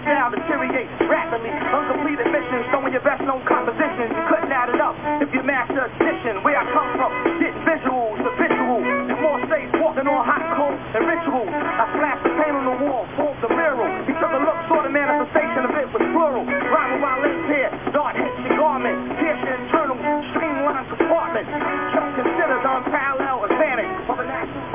Get out, deteriorate rapidly. Uncompleted missions, throwing your best known compositions. You couldn't add it up if you master addition. Where I come from, getting visuals, the You're more safe walking on hot coals and rituals. I slapped the paint on the wall, formed the mirror He took a look, saw the manifestation of it was plural. Rhyme while it's here, dart hits your garment.